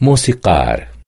موسيقار.